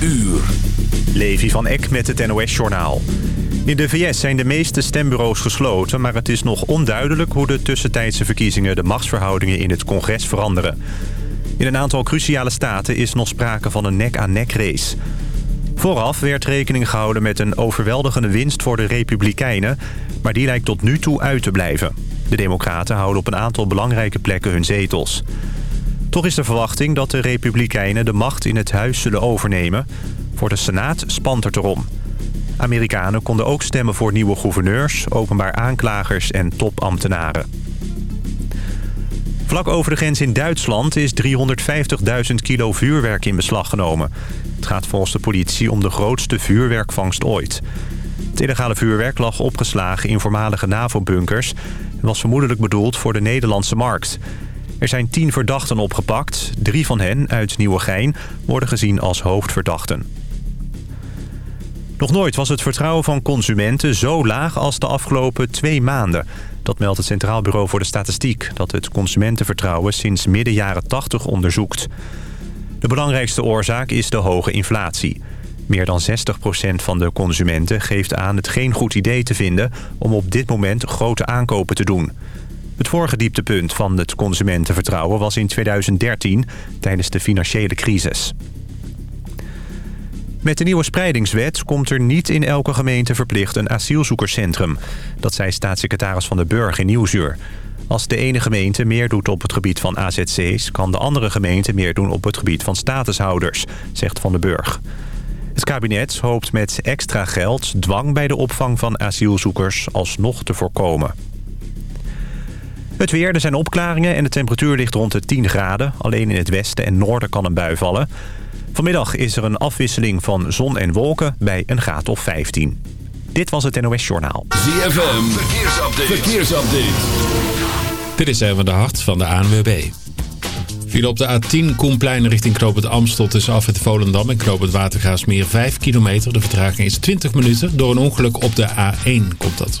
uur. Levi van Eck met het NOS-journaal. In de VS zijn de meeste stembureaus gesloten... maar het is nog onduidelijk hoe de tussentijdse verkiezingen... de machtsverhoudingen in het congres veranderen. In een aantal cruciale staten is nog sprake van een nek-aan-nek race. Vooraf werd rekening gehouden met een overweldigende winst voor de Republikeinen... maar die lijkt tot nu toe uit te blijven. De Democraten houden op een aantal belangrijke plekken hun zetels. Toch is de verwachting dat de Republikeinen de macht in het huis zullen overnemen. Voor de Senaat spant het erom. Amerikanen konden ook stemmen voor nieuwe gouverneurs, openbaar aanklagers en topambtenaren. Vlak over de grens in Duitsland is 350.000 kilo vuurwerk in beslag genomen. Het gaat volgens de politie om de grootste vuurwerkvangst ooit. Het illegale vuurwerk lag opgeslagen in voormalige NAVO-bunkers... en was vermoedelijk bedoeld voor de Nederlandse markt. Er zijn tien verdachten opgepakt. Drie van hen uit Nieuwegein worden gezien als hoofdverdachten. Nog nooit was het vertrouwen van consumenten zo laag als de afgelopen twee maanden. Dat meldt het Centraal Bureau voor de Statistiek... dat het consumentenvertrouwen sinds midden jaren 80 onderzoekt. De belangrijkste oorzaak is de hoge inflatie. Meer dan 60% van de consumenten geeft aan het geen goed idee te vinden... om op dit moment grote aankopen te doen. Het vorige dieptepunt van het consumentenvertrouwen was in 2013... tijdens de financiële crisis. Met de nieuwe spreidingswet komt er niet in elke gemeente verplicht een asielzoekerscentrum. Dat zei staatssecretaris Van de Burg in Nieuwsuur. Als de ene gemeente meer doet op het gebied van AZC's... kan de andere gemeente meer doen op het gebied van statushouders, zegt Van de Burg. Het kabinet hoopt met extra geld dwang bij de opvang van asielzoekers alsnog te voorkomen. Het weer, er zijn opklaringen en de temperatuur ligt rond de 10 graden. Alleen in het westen en noorden kan een bui vallen. Vanmiddag is er een afwisseling van zon en wolken bij een graad of 15. Dit was het NOS Journaal. ZFM, verkeersupdate. verkeersupdate. Dit is even de hart van de ANWB. Viel op de A10 Koenplein richting Knoop het Amstel tussen af het Volendam en Knoop het Watergaasmeer 5 kilometer. De vertraging is 20 minuten. Door een ongeluk op de A1 komt dat.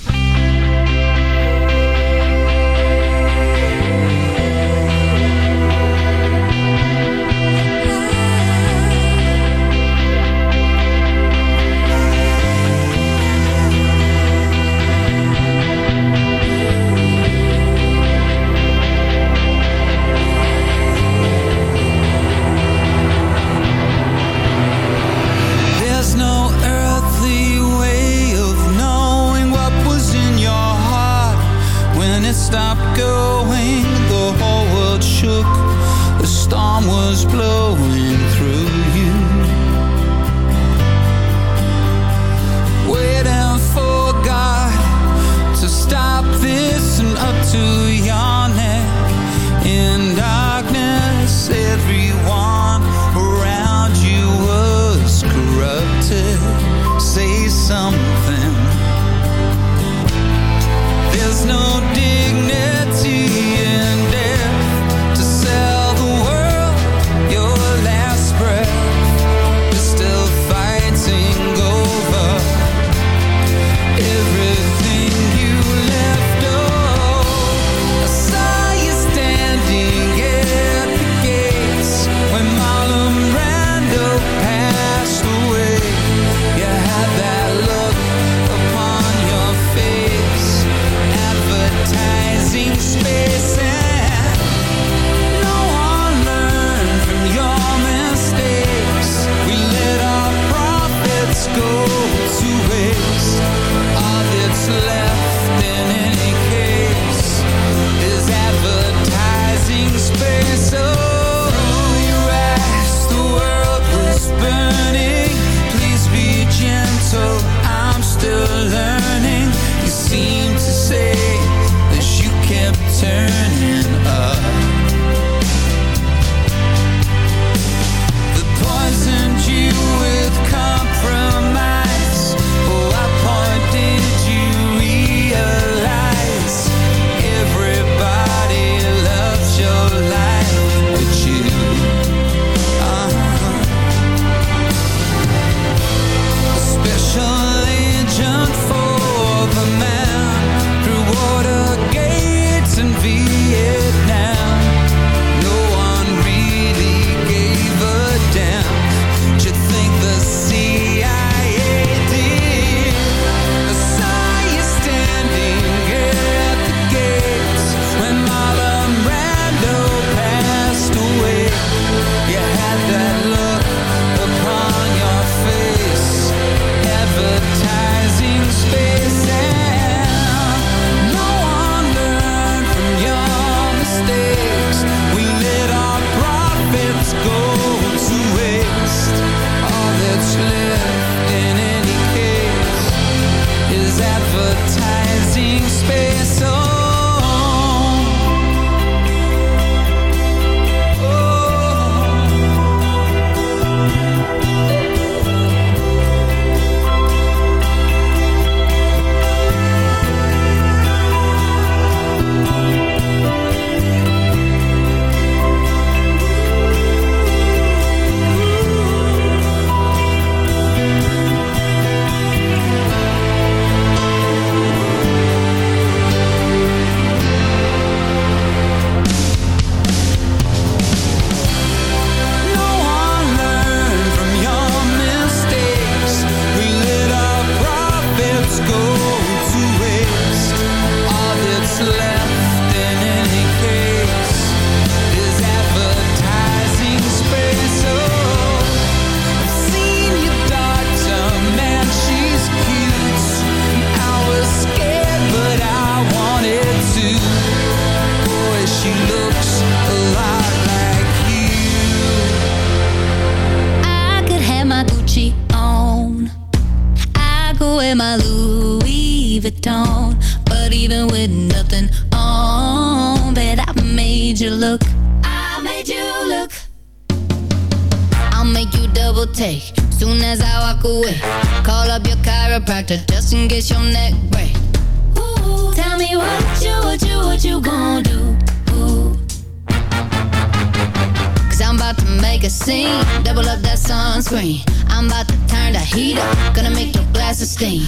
make your glasses stain.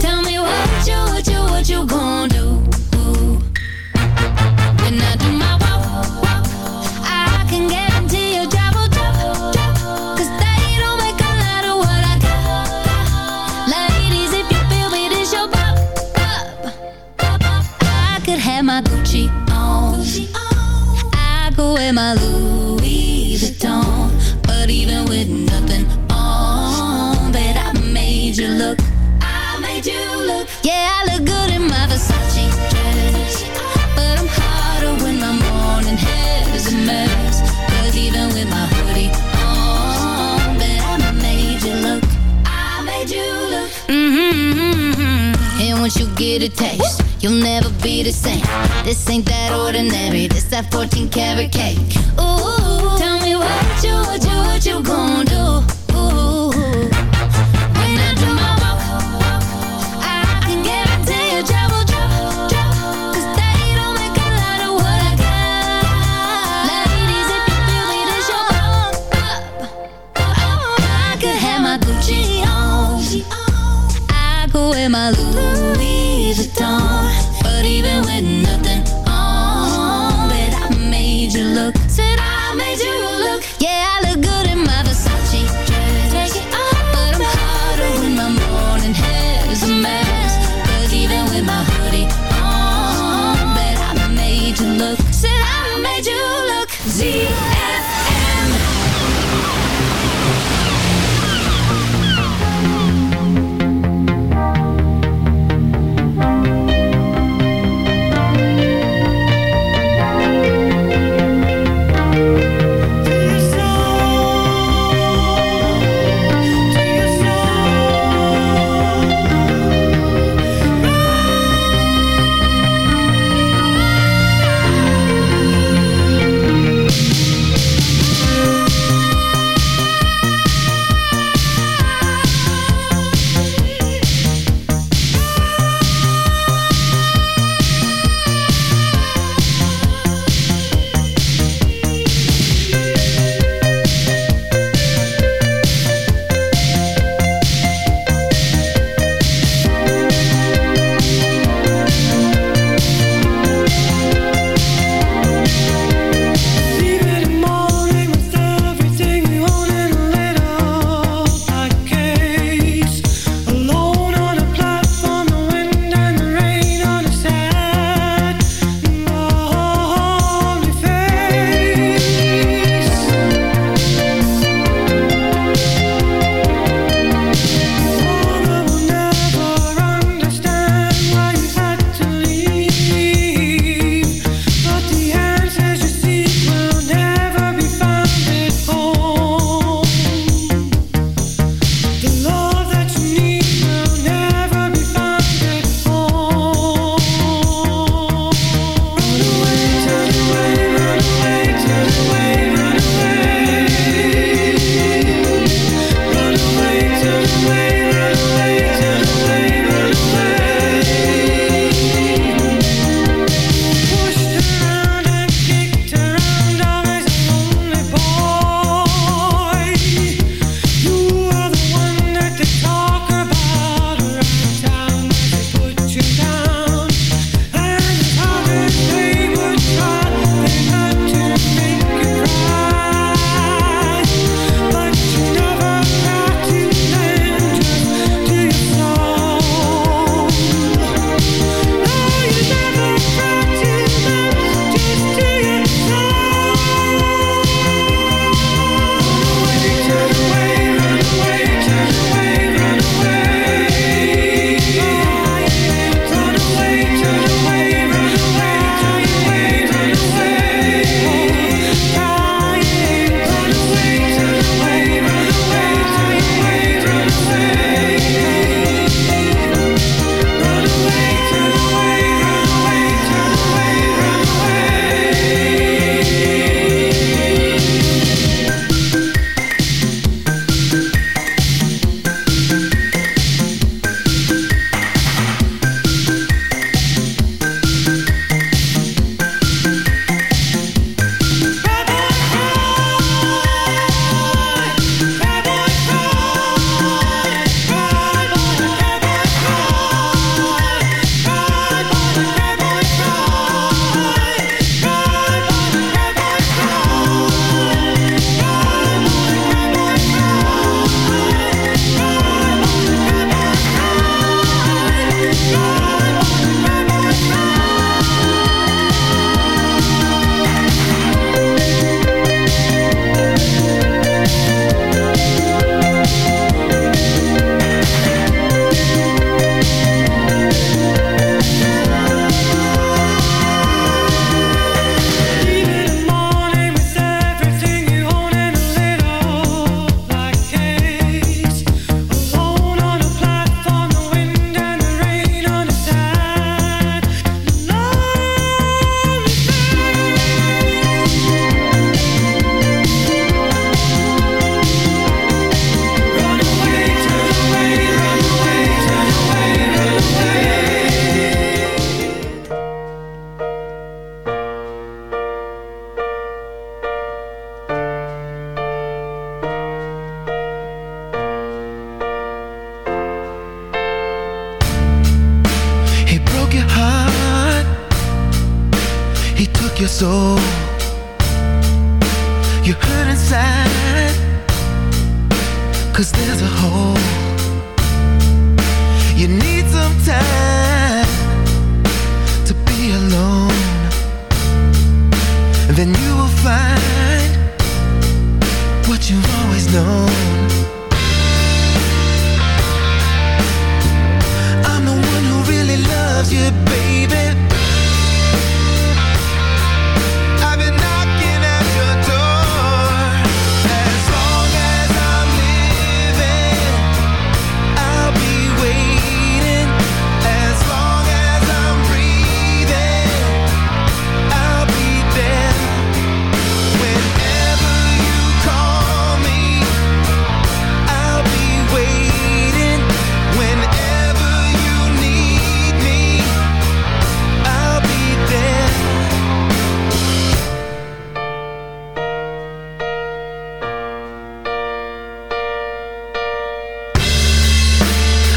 Tell me what you, what you, what you gon' do? When I do my walk, walk, I can your they don't make a lot of what I got. Ladies, if your. I could have my Gucci on. I go my the taste. You'll never be the same. This ain't that ordinary. This that 14 karat cake. Ooh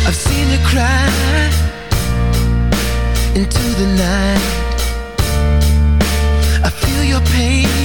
I've seen her cry into the night. I feel your pain.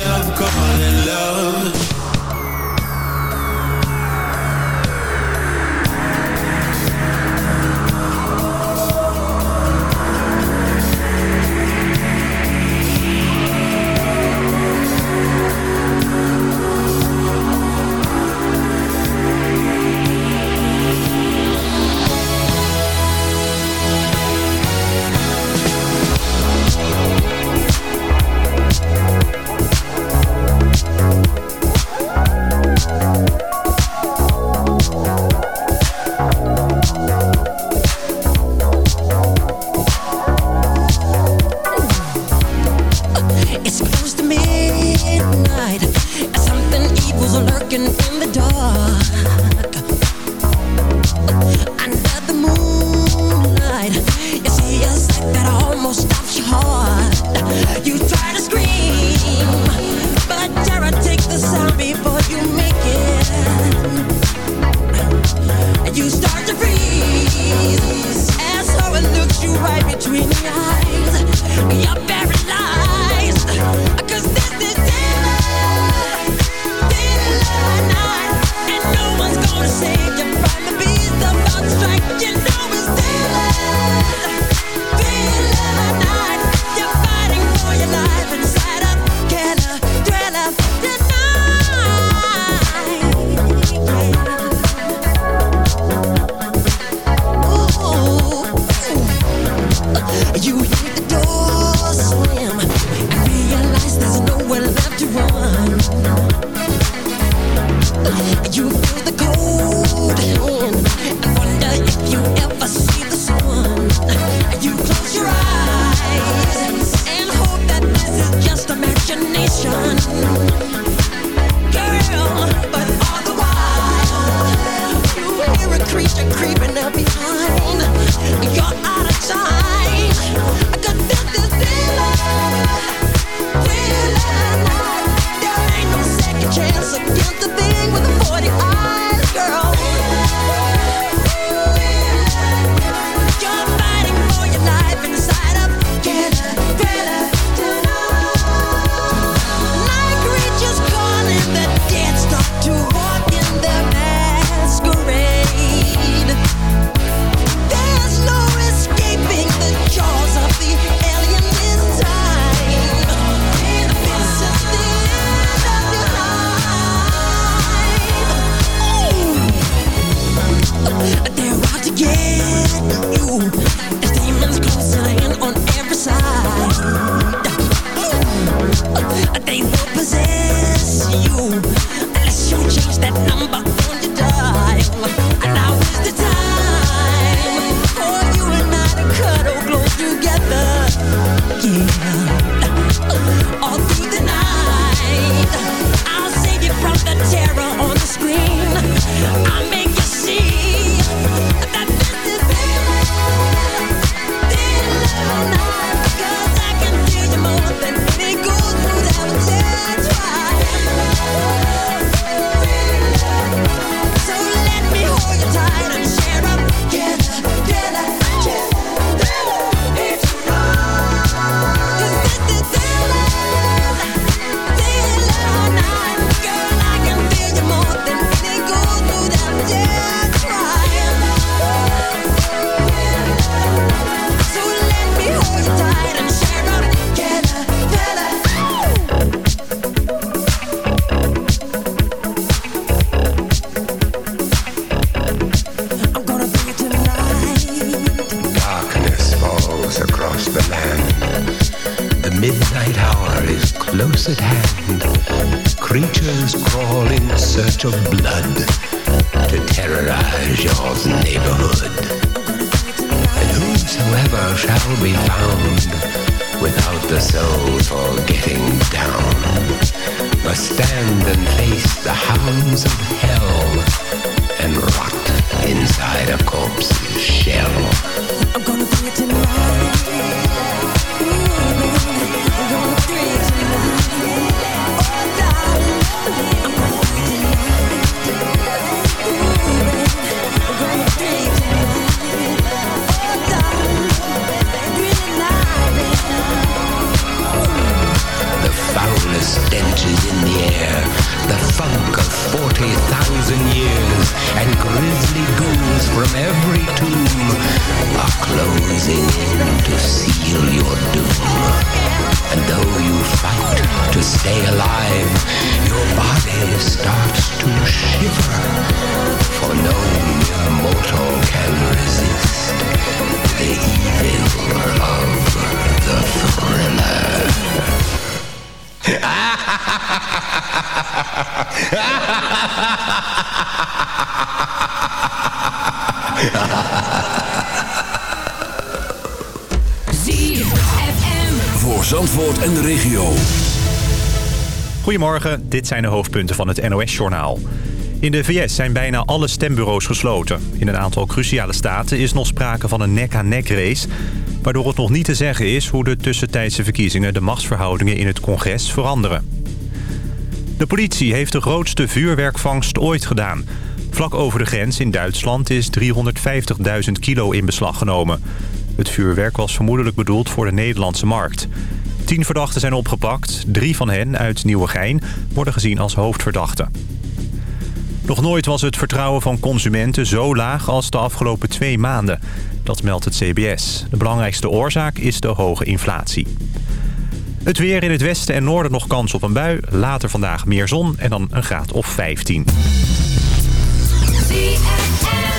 Never love, calling love. ZFM. Voor Zandvoort en de regio. Goedemorgen, dit zijn de hoofdpunten van het NOS-journaal. In de VS zijn bijna alle stembureaus gesloten. In een aantal cruciale staten is nog sprake van een nek-aan-nek race... waardoor het nog niet te zeggen is hoe de tussentijdse verkiezingen... de machtsverhoudingen in het congres veranderen. De politie heeft de grootste vuurwerkvangst ooit gedaan. Vlak over de grens in Duitsland is 350.000 kilo in beslag genomen. Het vuurwerk was vermoedelijk bedoeld voor de Nederlandse markt. Tien verdachten zijn opgepakt. Drie van hen uit Nieuwegein worden gezien als hoofdverdachten. Nog nooit was het vertrouwen van consumenten zo laag als de afgelopen twee maanden. Dat meldt het CBS. De belangrijkste oorzaak is de hoge inflatie. Het weer in het westen en noorden nog kans op een bui. Later vandaag meer zon en dan een graad of 15. ZFM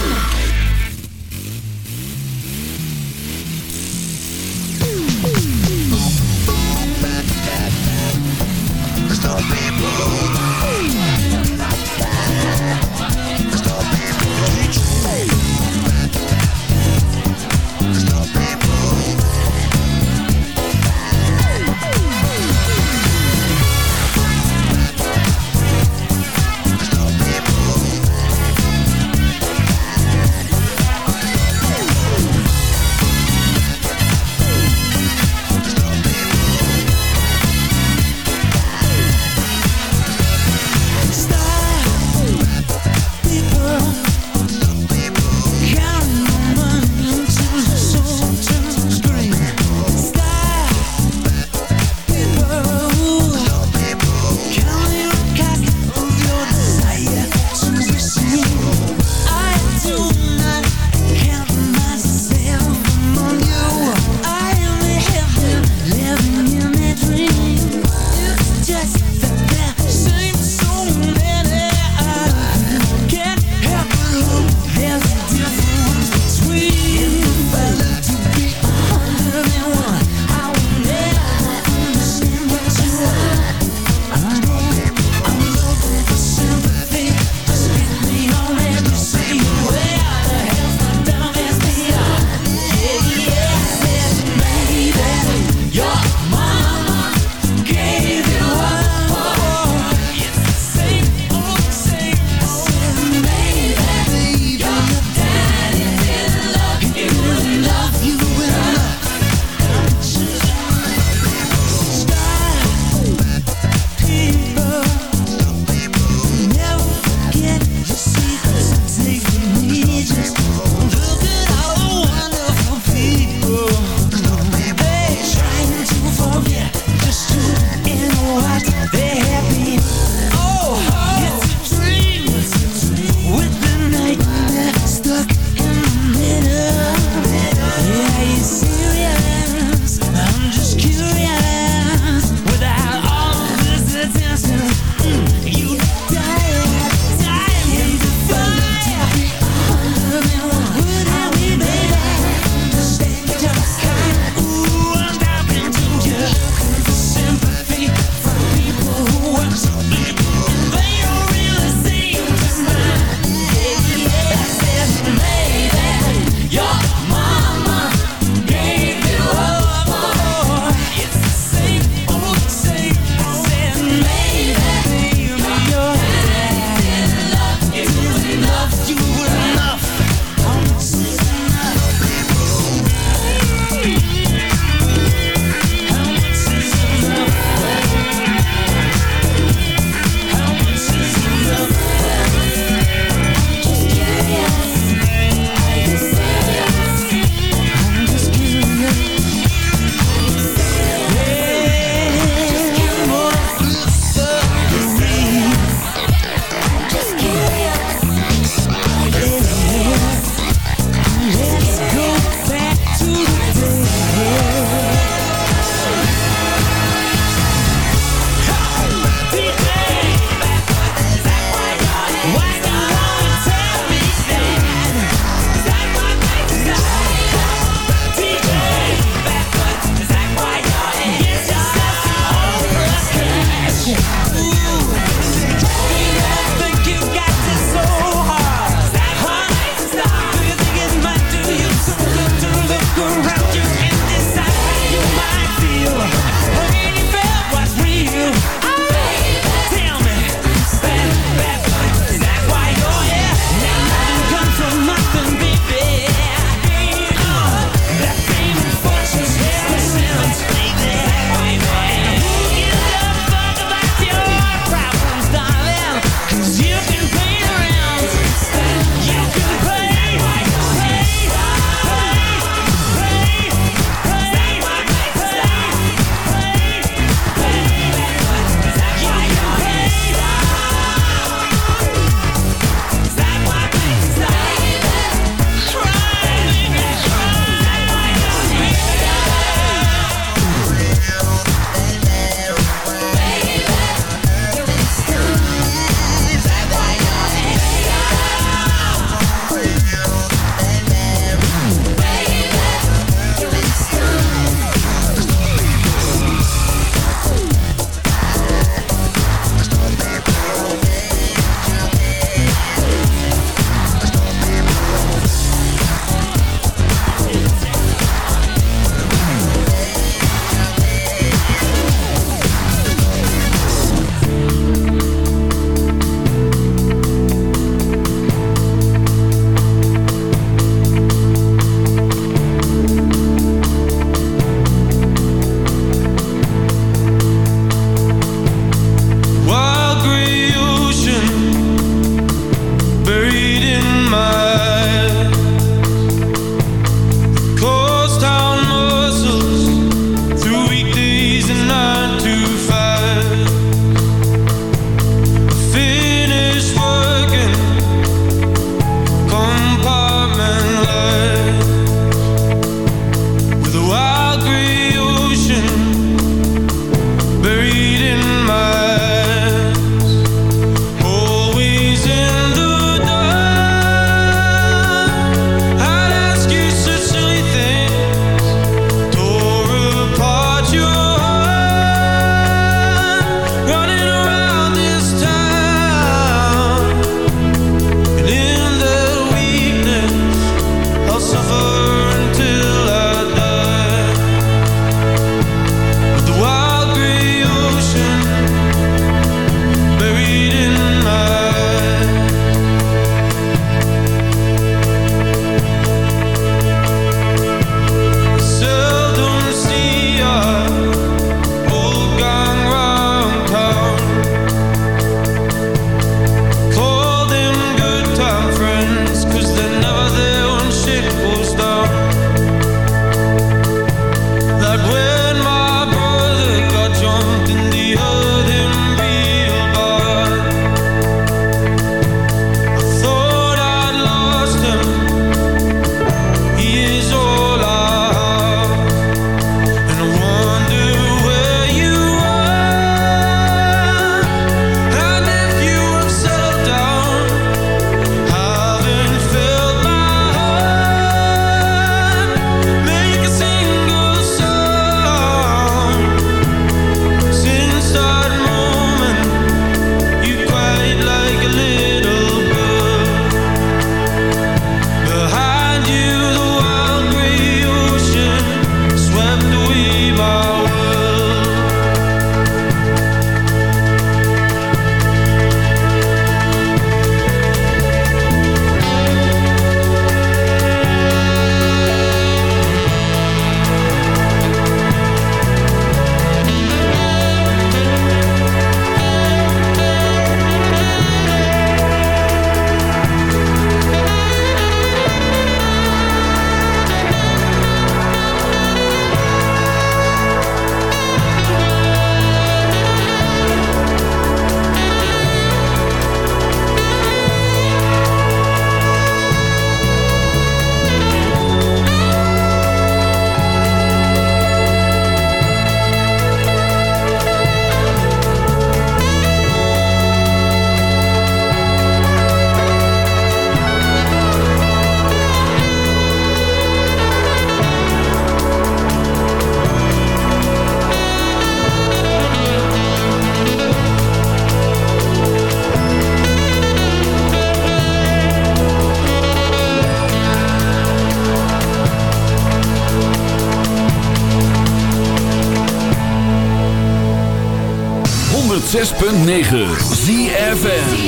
106.9 ZFN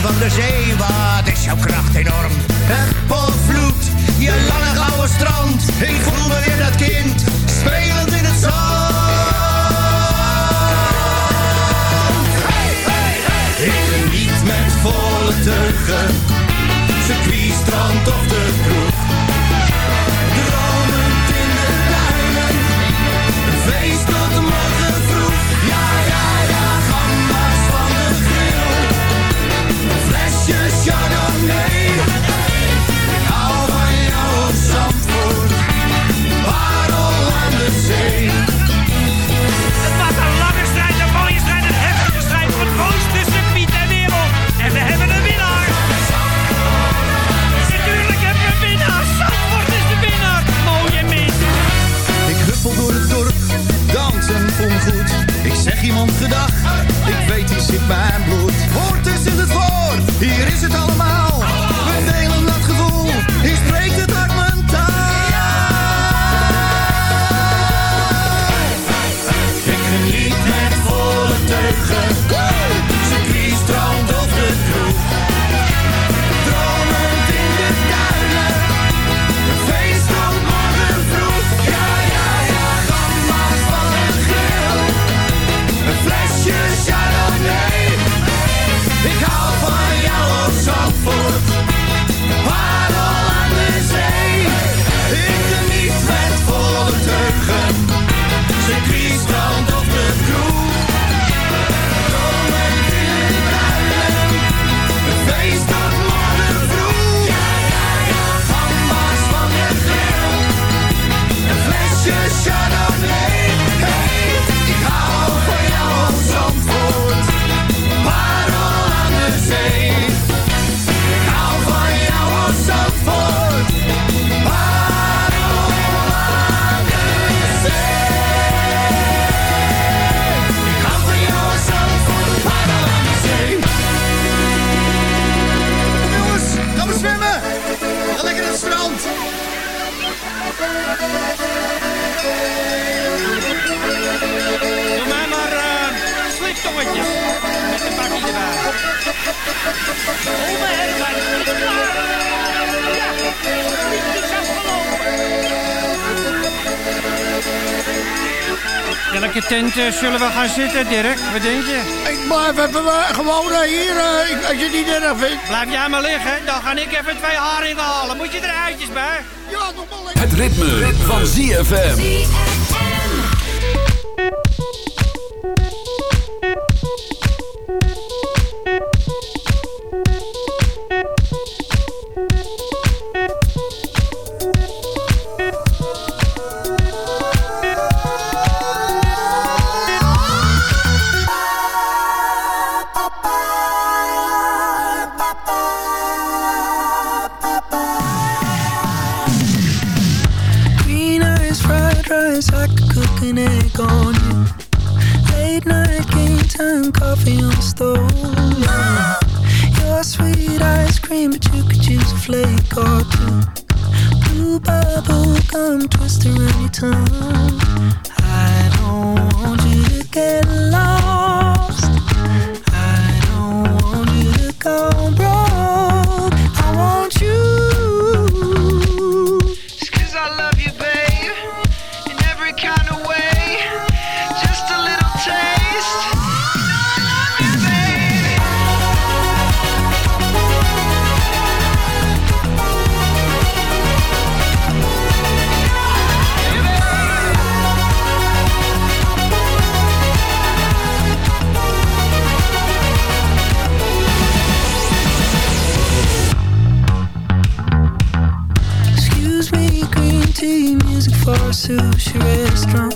van de zee, wat is jouw kracht enorm? Het je lange gouden strand, ik voel me weer dat kind, spelend in het zand. Hey, hey. Ik niet met volle circuit, strand of de kroeg. Ik hou van jou als zandvoort, aan de zee. Het was een lange strijd, een mooie strijd, een heftige strijd. Voor het tussen Piet en Wereld. En we hebben een winnaar. Natuurlijk hebben we een winnaar. Zandvoort is de winnaar. Mooie mens. Ik huppel door het dorp, dansen ongoed. Ik zeg iemand gedag, ik weet die zit bij mijn bloed. Hoort is in het woord, hier is het allemaal. Is breekt het Eh, zullen we gaan zitten, Dirk? Wat denk je? Ik blijf even uh, gewoon eh, hier, als je het niet erg vindt. Blijf jij maar liggen, dan ga ik even twee haringen halen. Moet je er eitjes bij? Ja, nog maar. Het ritme, ritme. van ZFM. leaves a flake or two. Blue bubble gum twister anytime. I don't want you to get she really strong